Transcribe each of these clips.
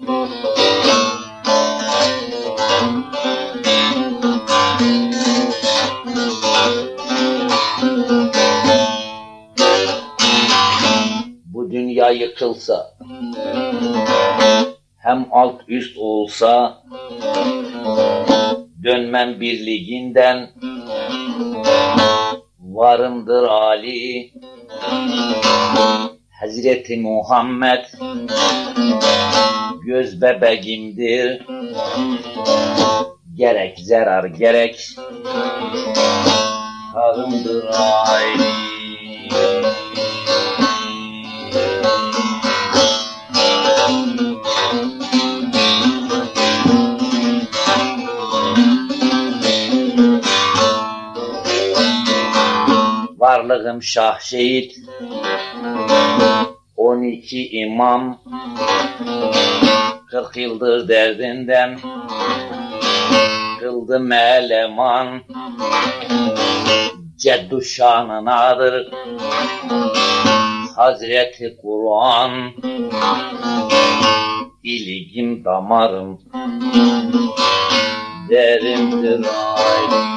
Bu dünya yıkılsa, hem alt üst olsa, dönmem birliğinden, varımdır Ali, Hazreti Muhammed, göz bebeğimdir, gerek zarar gerek, sağımdır Ali. Varlığım şah şehit, 12 imam, 40 yıldır derdinden, kıldı meleman, ceddu şanınadır, Hazreti Kur'an, iligim damarım, derimdir ay.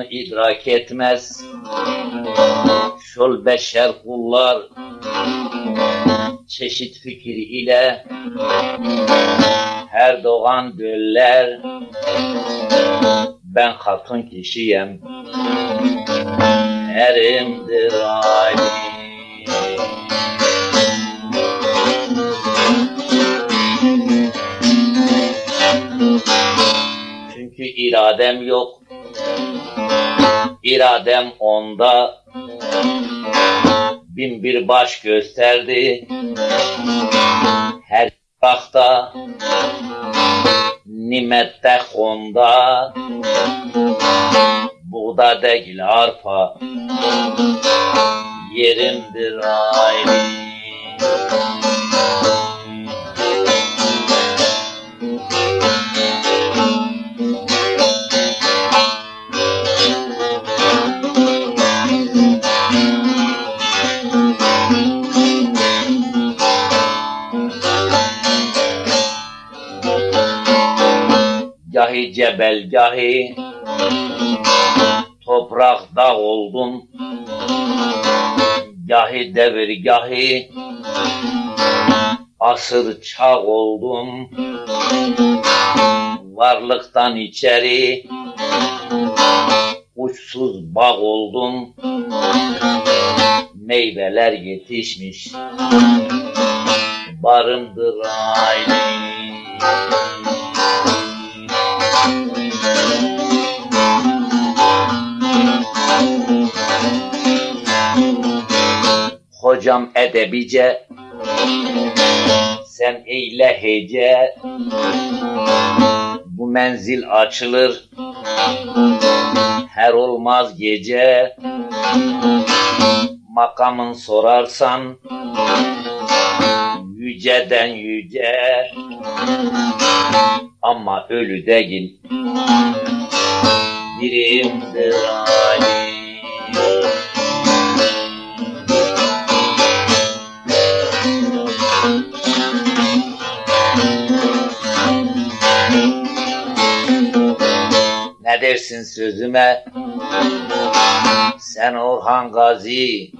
Bunu idrak etmez. Şol beşer kullar çeşit fikir ile her doğan göller ben hatun kişiyem erimdir Ali Çünkü iradem yok İradem onda. Bin bir baş gösterdi. Her bakta nimette onda. Buğda değil arpa. Yerimdir ayrı Gahi cebel gahi toprak dağ oldum Gahi devir gahi asır çağ oldum Varlıktan içeri uçsuz bağ oldum Meyveler yetişmiş barındır aynı Hocam edebice. Sen eyle hece. Bu menzil açılır. Her olmaz gece. Makamın sorarsan Yüceden yüce. Ama ölü değil. Birimdir Ali Ne dersin sözüme? Sen Orhan Gazi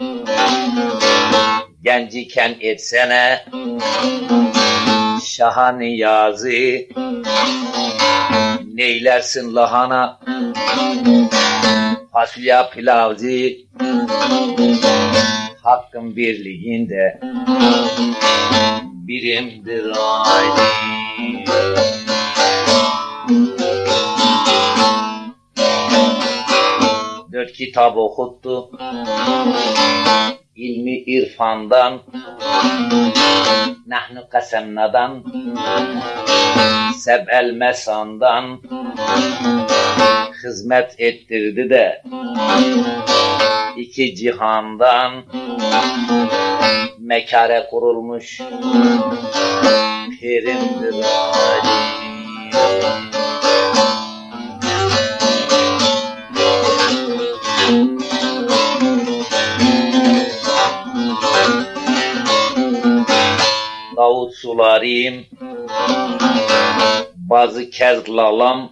Genciken etsene. Şaha Niyazi Neylersin lahana? Fasulye pilavcı Hakkın birliğinde Birimdir aynı kitap okuttu. İlmi irfandan Nahnu kasemnadan Seb'el mesandan Hizmet ettirdi de iki cihandan Mekare kurulmuş Pirimdir Ali Davut sularım Bazı kez lalam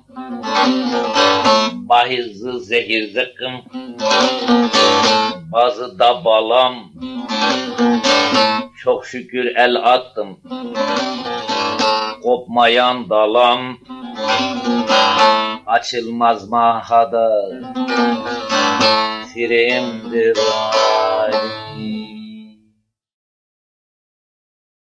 Bahizli zehir zıkkım Bazı da balam Çok şükür el attım Kopmayan dalam Açılmaz mahada Firimdir